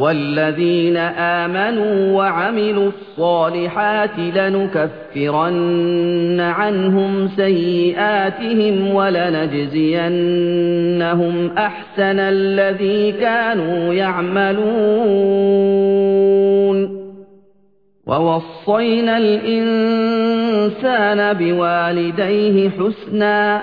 وَالَّذِينَ آمَنُوا وَعَمِلُوا الصَّالِحَاتِ لَنُكَفِّرَنَّ عَنْهُمْ سَيِّئَاتِهِمْ وَلَنَجْزِيَنَّهُمْ أَحْسَنَ الَّذِي كَانُوا يَعْمَلُونَ. وَوَصَّيْنَا الْإِنسَانَ بِوَالِدَيْهِ حُسْنًا